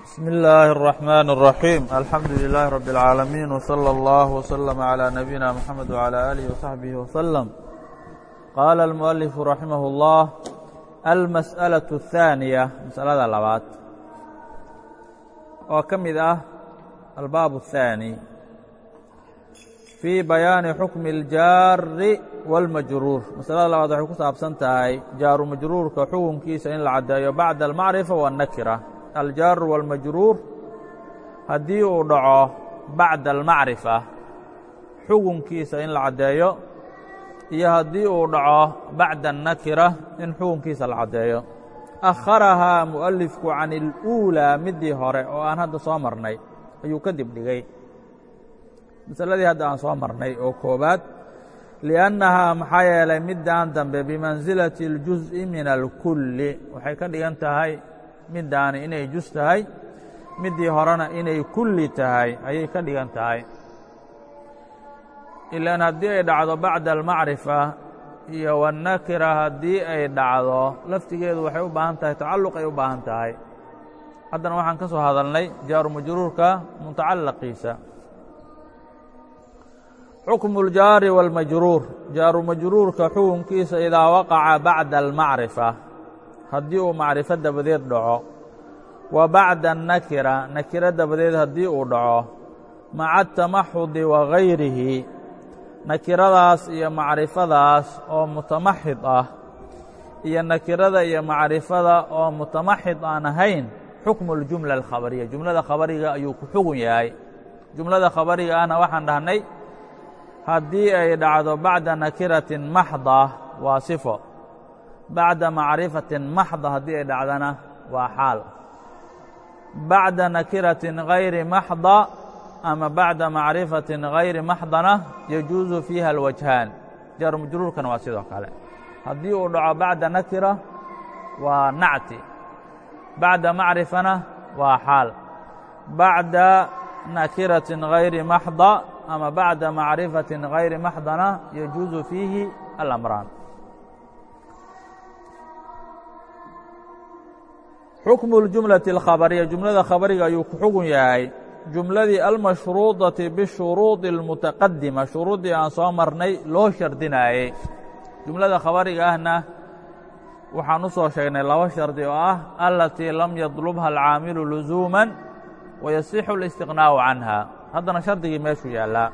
بسم الله الرحمن الرحيم الحمد لله رب العالمين وصلى الله وسلم على نبينا محمد وعلى آله وصحبه وسلم قال المؤلف رحمه الله المسألة الثانية مسألada labaad oo ka mid ah الباب الثاني في بياaن حكم الjاar والمجrوur maسألada labaad waxay ku saabsan tahay jaaru majruurka xukunkiisa in la caddeeyo baعda المacriفة والنkرة aljaaru wاlmajruur haddii uu dhaco bacda almacrifa xukunkiisa in la caddeeyo iyo haddii uu dhaco bacda annakira in xukunkiisa la caddeeyo akharahaa mu'alifku can اluulaa midii hore oo aan hadda soo marnay ayuu ka dib dhigay masaladii hadda aan soo marnay oo koobaad liannahaa maxaa yeelay midaan dambe bimansilati اljuz'i min alkulli waxay ka dhigan tahay middaani inay jus tahay middii horena inay kulli tahay ayay ka dhigan tahay. Ilaan haddii ay dhacdo bacda almacrifa iyo wannakira haddii ay dhacdo laftigeedu waxay u baahan tahay tacalluq ay u baahan tahay. Haddana waxaan ka soo hadalnay jaaru majruurka mutacallaqiisa xukmu اljaari wاlmajruur jaaru majruurka xukunkiisa idaa waqaca bacda almacrifa haddii uu macrifo dabadeed dhaco. Wa bacda annakira nakiro dabadeed haddii uu dhaco. Maca atamaxudi wa gayrihi nakiradaas iyo macrifadaas oo mutamaxid ah. Iyo nakirada iyo macrifada oo mutamaxid aan ahayn xukmu اljumla alkhabariya. Jumlada khabariga ayuu ku xugun yahay. Jumlada khabariga ahna waxaan dhahnay haddii ay dhacdo bacda nakiratin maxda waa sifo bacda macrifatin maxda haddii ay dhacdana waa xaal. Bacda nakiratin gayri maxda ama bacda macrifatin gayri maxdana yajuusu fiiha alwajhaan. Jaar majruurkana waa sidoo kale. Haddii uu dhaco bacda nakira waa nacti. Bacda macrifana waa xaal. Bacda nakiratin gayri maxda ama bacda macrifatin gayri maxdana yajuusu fiihi alamraan xukmu اljumlaةi اlkhabariya jumlada khabariga ayuu ku xugun yahay jumladii almashruudati bishuruudi اlmutaqadima shuruuddii aan soo marnay loo shardinaayey jumlada khabariga ahna waxaan u soo sheegnay laba shardi oo ah alatii lam yadlubha alcaamilu luzuuma wayasixu اlistiqnaaءu canha haddana shardigii meeshuu yaallaa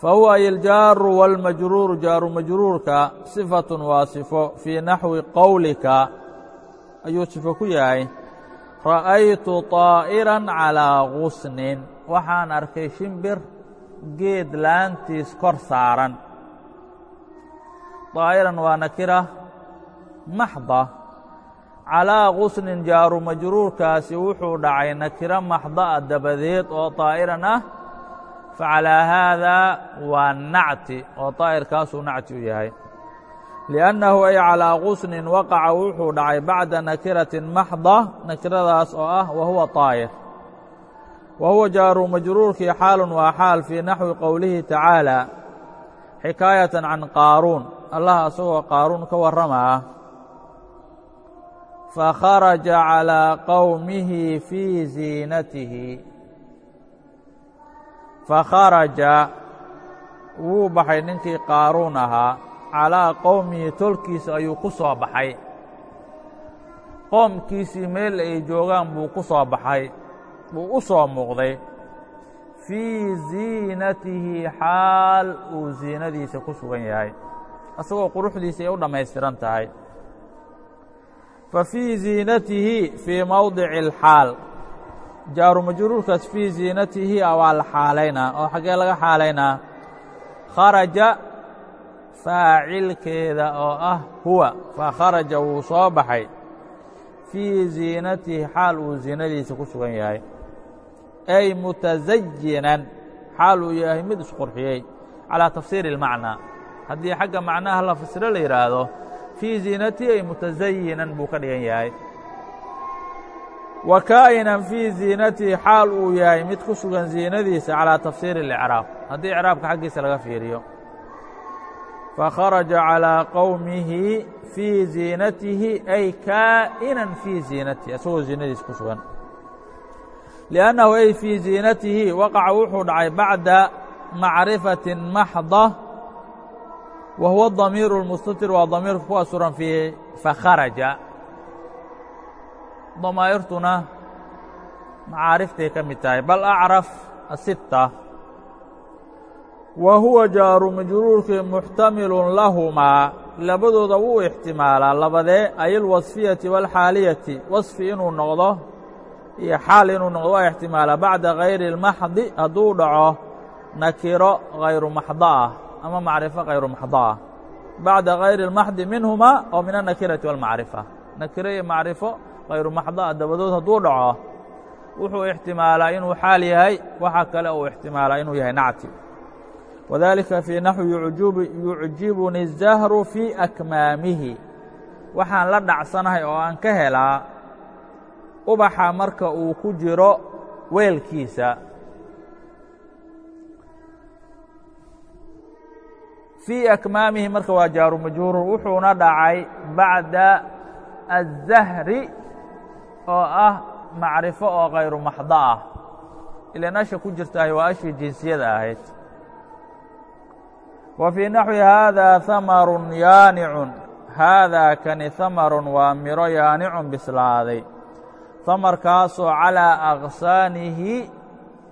fahuwa ay اljaaru wاlmajruuru jaaru majruurka sifaة waa sifo fii naxwi qowlika ayuu sifo ku yahay ra'aytu طaa'iran calىa gusnin waxaan arkay shimbir geed laantiis kor saaran طaa'iran waa nakira maxda calىa gusnin jaaru majruurkaasi wuxuu dhacay nakiro maxda'a dabadeed oo طaa'iran ah facalىa haadaa waa nacti oo طaa'irkaasuu nacti u yahay liannahu ay calaa qusnin waqaca wuxuu dhacay bacda nakiratin maxda nakiradaas oo ah wa huwa taayir wa huwa jaaru majruurkii xaalun waa xaal fii naxwi qowlihi tacaala xikaayatan can qaaruun allah isagoo qaaruun ka warramaa fakharaja calىa qowmihi fii ziinatihi fakharaja wuu baxay ninkii qaaruun ahaa calىa qowmihi tolkiisa ayuu ku soo baxay. Qoomkiisii meel ay joogaan buu ku soo baxay buu u soo muuqday. Fii ziinatihi xaal uu ziinadiisa ku sugan yahay asagoo quruxdiisa ay u dhammaystiran tahay. Fa fii ziinatihi fii mowdici اlxaal jaaru majruurkaas fii ziinatihi waa la xaalaynaa oo xaggee laga xaalaynaa. Kharaja faacilkeeda oo ah huwa fakharaja wuu soo baxay fii ziinatihi xaal uu ziinadiisa ku sugan yahay ay mutasayinan xaal uu yahay mid isqurxiyey calىa tafsiiri اlmacnaa haddii xagga macnaha la fasiro la yidhaahdo fii ziinatihi ay mutasayinan buu ka dhigan yahay wa kaa'inan fii ziinatihi xaal uu yahay mid ku sugan ziinadiisa calىa tafsiiri اlicraab haddii icraabka xaggiisa laga fiiriyo fakharaja calىa qowmihi fii ziinatihi ay kaa'inan fii ziinatihi isagoo ziinadiis ku sugan liannahu ay fii ziinatihi waqaca wuxuu dhacay bacda macrifatin maxda wa huwa damiiru اlmustatir waa damiirka ku asuran fii fakharaja damaa'irtuna macaariftay ka mid tahay bal acraf asitta wa huwa jaaru majruurkii muxtamilun lahumaa labadooda wuu ixtimaalaa labadee ay alwasfiyati waalxaaliyati wasfi inuu noqdo iyo xaal inuu noqdo waa ixtimaalaa bacda hayri اlmaxdi hadduu dhaco nakiro hayru maxdo ah ama macrifo hayru maxdo ah bacda hayri اlmaxdi minhumaa oo min annakirati wاlmacrifa nakiro iyo macrifo hayru maxdo ah dabadood hadduu dhaco wuxuu ixtimaalaa inuu xaal yahay waxa kale uu ixtimaalaa inuu yahay nacti wadalika fii naxwi yucjibuni الzahru fii akmaamihi waxaan la dhacsanahay oo aan ka helaa ubaxa marka uu ku jiro weelkiisa fii akmaamihi marka waa jaaru majhuur wuxuuna dhacay bacda الzahri oo ah macrifo oo kayru maxdo ah ilan asha ku jirtahay waa ashii jinsiyada ahayd wa fii naxwi haada hamarun yaanicun haadaa kani hamarun waa miro yaanicun bislaaday. Hamarkaasoo calىa aqsaanihi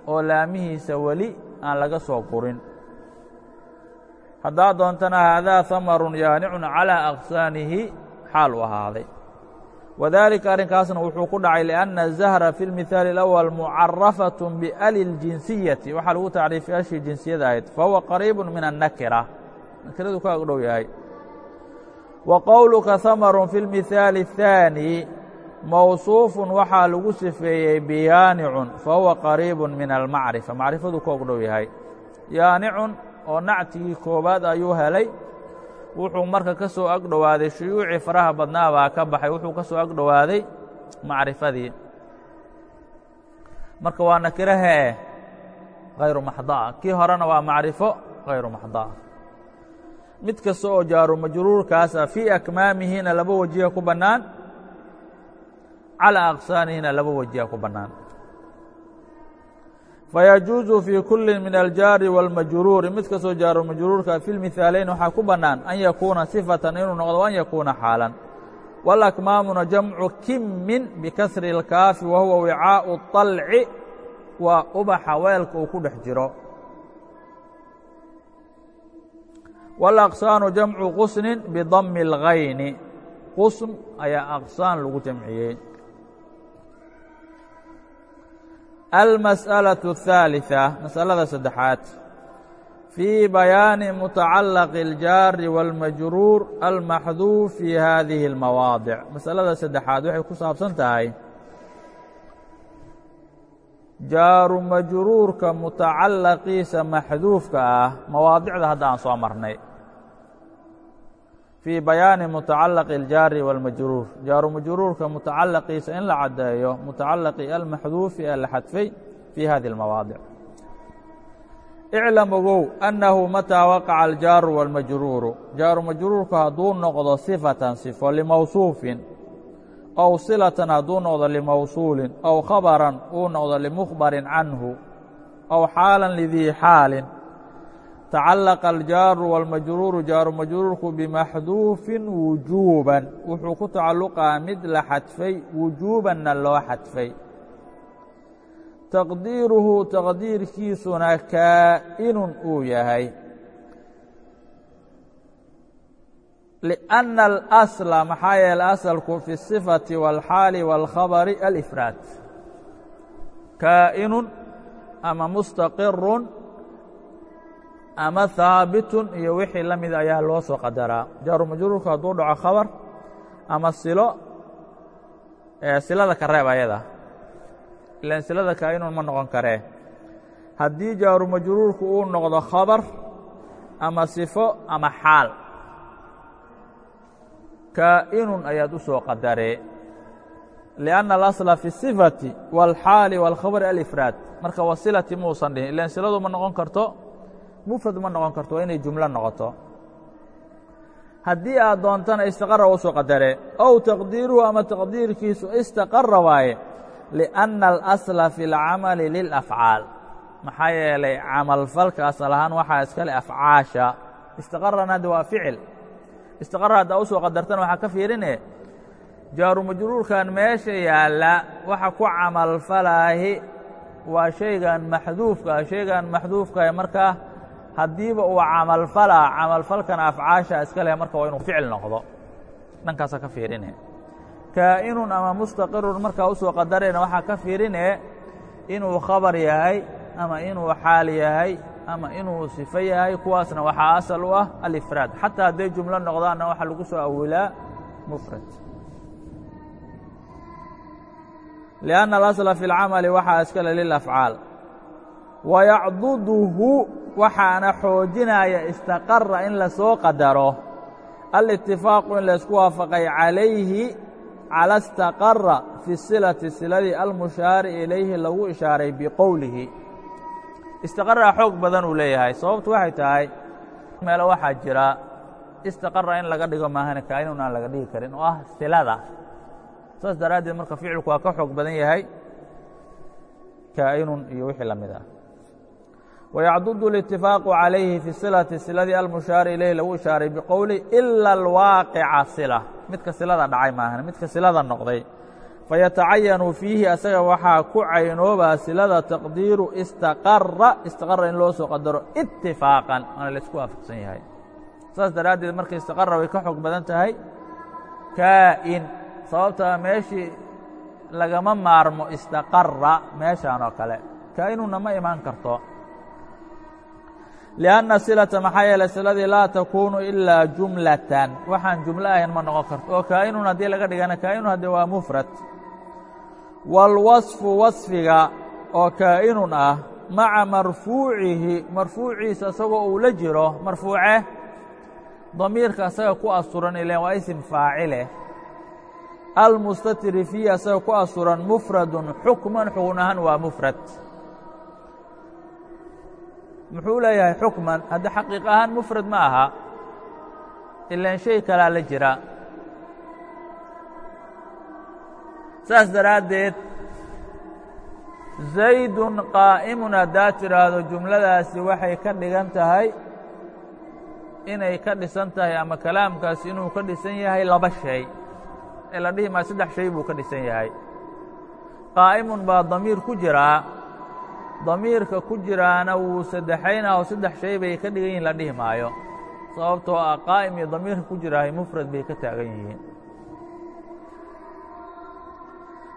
oo laamihiisa weli aan laga soo gurin. Haddaad doontana haadaa hamarun yaanicun calىa aqsaanihi xaal u ahaaday wadalika arrinkaasna wuxuu ku dhacay liأnna الzahra fi اlmihaali اlأwal mucarafaة biali اljinsiyati waxaa lagu tacriifay ashii jinsiyada ahayd fahuwa qariib min الnakira nakiradu ka ag dhow yahay wa qowluka hamarun fi اlmihaali الثaanي mawصuufun waxaa lagu sifeeyey biyaanicun fahuwa qariib min almacrifa macrifadu ka og dhow yahay yaanicun oo nactigii koobaad ayuu helay wuxuu marka ka soo ag dhowaaday shuyuucii faraha badnaa baa ka baxay wuxuu ka soo ag dhowaaday macrifadii. Marka waa nakirahee hayru maxdaa. Kii horena waa macrifo hayru maxdaa. Mid kasta oo jaaru majruurkaasa fii akmaamihina laba wajiha ku bannaan calىa aqsaanihina laba wajiha ku bannaan fayajuuzu fii kulli min aljaari wاlmajruuri mid kastoo jaaru majruurka fi lmihaalayn waxaa ku bannaan an yakuuna sifatan inuu noqdo an yakuuna xaalan wاlakmaamuna jamcu kimmin bikasri اlkaafi wa huwa wicaaءu طalci waa ubaxa weelka uu ku dhex jiro wاlaqsaanu jamcu qusnin bidami اlgayni qusn ayaa aqsaan lagu jamciyey almas'alaة الثaaliثة masalada saddexaad fii bayaani mutacalaqi اljaari wاlmajruur almaxduuf fii hadihi اlmawaadic masalada saddexaad waxay ku saabsan tahay jaaru majruurka mutacalaqiisa maxduufka ah mawaadicda hadda aan soo marnay fii bayaani mutacalaqi اljaari wاlmajruur jaaru majruurka mutacalaqiisa in la caddeeyo mutacalaqi almaxduufi ee la xadfay fii hadi اlmawaadic iclam ogow annahu mataa waqaca aljaaru wاlmajruuru jaaru majruurku hadduu noqdo sifatan sifo limawsuufin ow silatan hadduu noqdo limawsuulin ow khabaran uu noqdo limukhbarin canhu ow xaalan lidii xaalin tacallaqa aljaaru wاlmajruuru jaaru majruurku bimaxduufin wujuuban wuxuu ku tacalluqaa mid la xadfay wujuubanna loo xadfay taqdiiruhu taqdiirkiisuna kaa'inun uu yahay liأnna alasla maxaa yeele asalku fi الsifati wاlxaali wاlkhabari alifraad kaa'inun ama mustaqirun ama haabitun iyo wixii la mid ayaa loo soo qadaraa. Jaaru majruurku hadduu dhaco khabar ama silo silada ka reeb ayada. Ilan silada kaa'inuun ma noqon karee. Haddii jaaru majruurku uu noqdo khabar ama sifo ama xaal kaa'inun ayaad u soo qadaree lianna alasla fi sifati wاlxaali wاlkhabri alifraad. Marka wasilati muusan dhihin. Ilan siladu ma noqon karto mufrad ma noqon karto waa inay jumlo noqoto. Haddii aad doontana istaqara u soo qadare ow taqdiiruhu ama taqdiirkiisu istaqara waaye liأnna alasla fi اlcamali lilafcaal. Maxaa yeelay camalfalka asal ahaan waxaa iska le afcaasha. Istaqarana hadde waa ficil. Istaqara haddaa u soo qadartana waxaa ka fiirine jaaru majruurkan meesha yaalla waxa ku camalfalaahi waa shaygan maxduufka shaygan maxduufkaah markaa haddiiba uu camalfalaa camalfalkana afcaasha iska leh marka waa inuu ficil noqdo. Dhankaasa ka fiirine. Kaa'inun ama mustaqirun markaa u soo qadarayna qadareen waxaa ka fiirine inuu khabar yahay ama inuu xaal yahay ama inuu sifo yahay kuwaasna waxaa asal u ah alifraad. Xataa hadday jumlo noqdaanna waxaa lagu soo awilaa mufrad. Lianna alasla fi اlcamali waxaa iskale lilafcaal wayacduduhu waxaana xoojinaya istaqara in la soo qadaro. Alitifaaqu in laysku waafaqay calayhi cala istaqara fi silati siladii almushaari ilayhi lagu ishaaray biqowlihi. Istaqaraa xoog badan uu leeyahay sababtu waxay tahay meelo waxaa jira istaqara in laga dhigo maahane kainun aan laga dhigi karin oo ah silada. Saas daraaddeed marka ficilku waa ka xoog badan yahay kaa'inun iyo wixii la mid ah wayacdudu اlitifaaqu calayhi fi silati siladii almushaari ilayhi lagu ishaaray biqowli ila alwaaqica sila midka silada dhacay maahan midka silada noqday fayatacayanu fiihi asaga waxaa ku caynoobaa silada taqdiiru istaqara istaqara in loo soo qadaro itifaaqan waana la isku waafaqsan yahay saas daraaddeed marka istaqara way ka xoog badan tahay kaa'in sababtaa meeshii lagama maarmo istaqara meeshaan oo kale kaa'inuna ma imaan karto lianna silata maxaa yeelay siladii laa takuunu ilaa jumlatan waxaan jumlo ahayn ma noqon karto oo kaa'inun haddii laga dhigana kaa'inun haddii waa mufrad wاlwaصfu waصfiga oo kaa'inun ah maca marfuucihi marfuuciisa isagoo uu la jiro marfuuce damiirka asaga ku asturan ilen waa isim faacile almustatiri fiihi asaga ku asturan mufradun xukman xugun ahaan waa mufrad muxuu leeyahay xukman haddi xaqiiq ahaan mufrad ma aha. Ilan shay kalaa la jira. Saas daraaddeed zaydun qaa'imun haddaad tidhaahdo jumladaasi waxay ka dhigan tahay inay ka dhisan tahay ama kalaamkaasi inuu ka dhisan yahay laba shay. Ee la dhihi maa saddex shay buu ka dhisan yahay. Qaa'imun baa damiir ku jiraa damiirka ku jiraana wuu saddexaynah oo saddex shay bay ka dhigan yihin la dhihi maayo sababtoo ah qaa'im iyo damiirka ku jiraahay mufrad bay ka taagan yihiin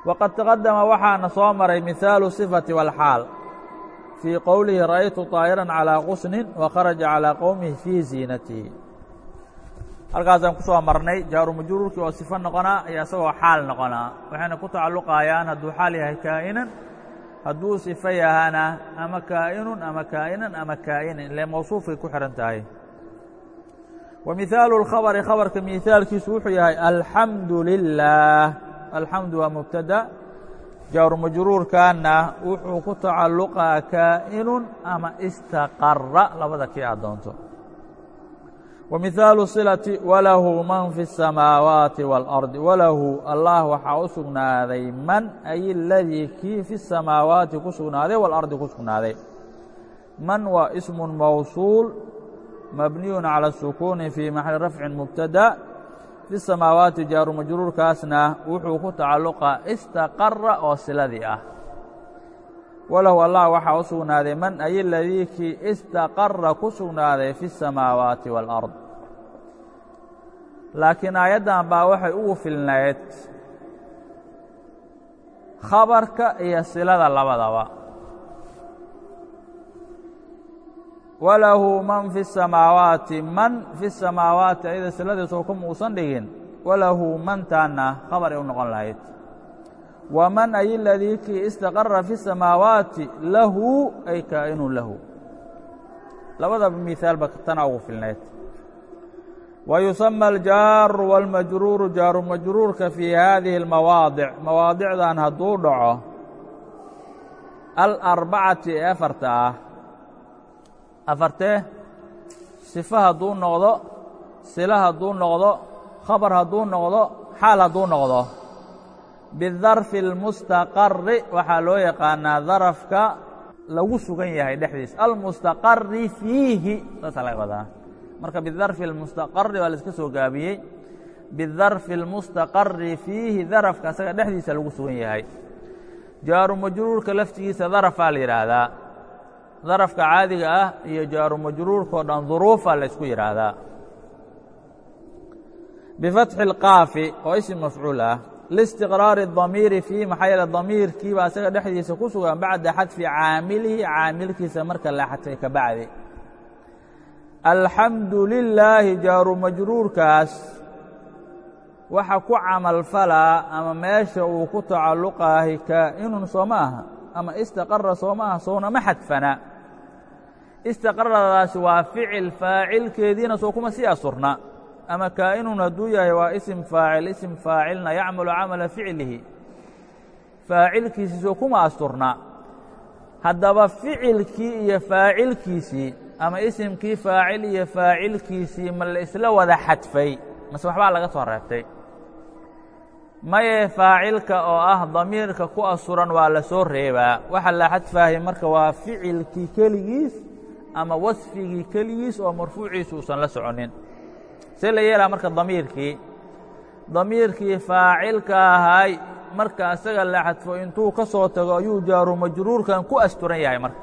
waqad taqadama waxaana soo maray mihaalu sifati wاlxaal fii qowlihi ra'aytu طaa'iran calىa qusnin wakharaja calىa qowmihi fii ziinatihi halkaasaan ku soo marnay jaaru majruurkii oo sifo noqonaa iyo isagoo xaal noqonaa waxayna ku tacalluqayaan hadduu xaal yahay kaa'inan hadduu sifo yahana ama kaa'inun ama kaa'inan ama kaa'inin ile mawsuufkay ku xihan tahay. Wa mihaalu اlkhabri khabarka mihaalkiisu wuxuu yahay alxamdu lilah alxamdu waa mubtada. Jaaru majruurkaana wuxuu ku tacalluqaa kaa'inun ama istaqara labada kii aad doonto wa mihaalu silati walahu man fi الsamaawaati wاlardi walahu allah waxaa u sugnaaday man ay اladii kii fi الsamaawaati ku sugnaaday walardi ku sugnaaday man waa ismu mawsuul mabniyu calى الsukuuni fii maxali rafcin mubtada fi samaawaati jaaru majruurkaasna wuxuu ku tacalluqaa istaqara oo siladii ah walahu allah waxaa u sugnaaday man ay ladii kii istaqara ku sugnaaday fi الsamaawaati wاlard laakiin aayaddan baa waxay ugu filnayd khabarka iyo silada labadaba walahu man fi الsamaawaati man fi الsamaawaati ayada siladiiso kuma uusan dhigin walahu mantaana khabar ay u noqon lahayd waman ay aladii kii istaqara fi samaawaati lahu ay kaa'inu lahu labadaba miaalba tana ugu filnayd wa yusama aljaaru wاlmajruuru jaaru majruurka fii haadihi اlmawaadic mawaadicdan hadduu dhaco alarbacati ee afarta ah afartee sifa hadduu noqdo sila hadduu noqdo khabar hadduu noqdo xaal hadduu noqdo bidarfi اlmustaqari waxaa loo yaqaanaa darafka lagu sugan yahay dhexdiisa almustaqari fiihi saasaa laga wadaa marka bidarfi اlmustaqari waa la iska soo gaabiyey bidarfi اlmustaqari fiihi darafka asaga dhexdiisa lagu sugan yahay jaaru majruurka laftigiisa darafaa la yidhaahdaa darafka caadiga ah iyo jaaru majruurka oo dhan duruufa la ysku yidhaahdaa bifatxi اlqaafi oo isim mafcuul ah listiqraari الdamiiri fiihi maxaa yeele damiirkiiba asaga dhexdiisa ku sugan bacda xadfi caamilihi caamilkiisa marka la xadfay ka bacdi. Alxamdu lilaahi jaaru majruurkaas waxa ku camalfalaa ama meesha uu ku tacalluqaahi kaa'inun soo ma aha ama istaqara soo ma aha soona ma xadfana. Istaqaradaasi waa ficil faacilkeediina soo kuma sii asurna ama kaa'inun hadduu yahay waa isim faacil isim faacilna yacmalu camala ficlihi. Faacilkiisii soo kuma asturna. Haddaba ficilkii iyo faacilkiisii ama isimkii faacil iyo faacilkiisii ma la isla wada xadfay. Mase waxbaa laga soo reebtay. Maye faacilka oo ah damiirka ku asuran waa la soo reebaa. Waxa la xadfaahay marka waa ficilkii keligiis ama wasfigii keligiis oo marfuuciisu uusan la soconin see la yeelaa marka damiirkii. Damiirkii faacilka ahay marka asaga la xadfo intuu ka soo tago ayuu jaaru majruurkan ku asturan yahay marka.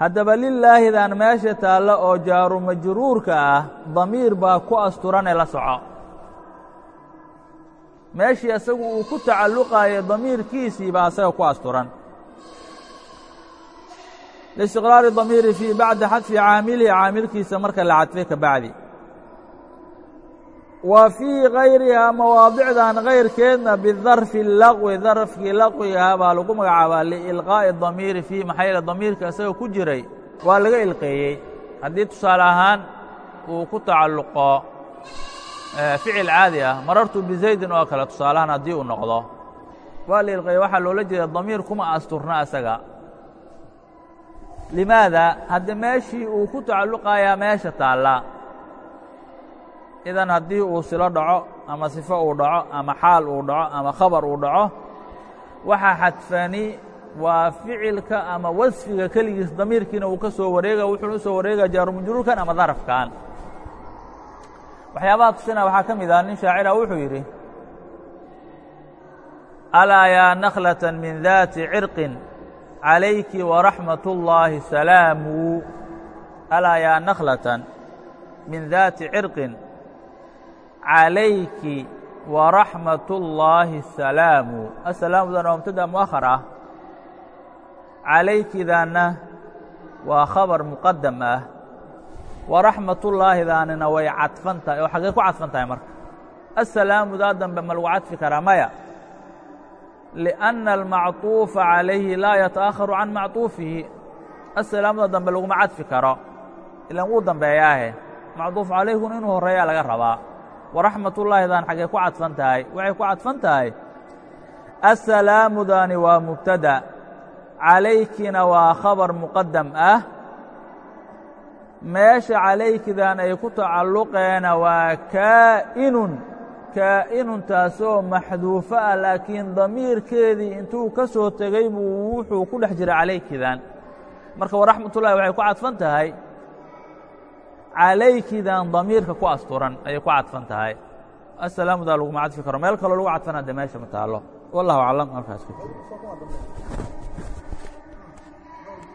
Haddaba lilaahidan meesha taalla oo jaaru majruurka ah damiir baa ku asturanee la soco. Meeshii asagu uu ku tacalluqaayo damiirkiisii baa asaga ku asturan. Liistiqraari damiiri fii bacda xadfi caamilihi caamilkiisa marka la xadfay ka bacdi wa fii kayrihaa mawaadicdan kayrkeedna bidarfi laqwi darafkii laqwigaha baa lagu magacaabaa liilqaa'i damiiri fiih maxaa yeele damiirka isaga ku jiray. Waa laga ilqeeyey. Haddii tusaale ahaan uu ku tacalluqo ficil caadi ah marartu bizaydin oo kale tusaalahaan haddii uu noqdo waa la ilqeeyey. Waxaa loola jeeda damiir kuma asturna asaga. Limaada hadde meeshii uu ku tacalluqayaa meesha taalla idan haddii uu silo dhaco ama sifo uu dhaco ama xaal uu dhaco ama khabar uu dhaco waxaa xadfani waa ficilka ama wasfiga keligiis damiirkiina uu ka soo wareega wuxuuna u soo wareegaya jaarumajruurkan ama darafkan. Waxyaabaha tusina waxaa ka mid ah nin shaacira wuxuu yidhi alaa yaa nakhlata min daati cirqin calayki waraxmat اllaahi salaamu. Alaa yaa nakhlatan min daati cirqin calayki waraxmat اllaahi salaamu asalaamudan waa mubtada mu'ahar ah calaykidaanna waa khabar muqadam ah waraxmatullaahidaanina way cadfan tahay oo xaggee ku cadfan tahay marka assalaamudaa dambe ma lagu cadfi karaa maya liأnna almacطuufa calayhi laa yataأharu can macطuufihi assalaamuda dambe laguma cadfi karo ilan wuu dambeeyaahe macduuf calayhuna inuu horreeyaa laga rabaa waraxmatullaahidan xaggee ku cadfan tahay. Waxay ku cadfan tahay assalaamudaani waa mubtada calaykina waa khabar muqadam ah. Meesha calaykidan ay ku tacalluqeena waa kaa'inun kaa'inun taasoo maxduufo ah laakiin damiirkeedii intuu ka soo tegey buu wuxuu ku dhex jira calaykidan marka waraxmatullahi waxay ku cadfan tahay calaykidan damiirka ku asturan ayay ku cadfan tahay. Assalaamudaa laguma cadfi karo meel kaloo lagu cadfana de meesha ma taalo wallahu aclam halkaas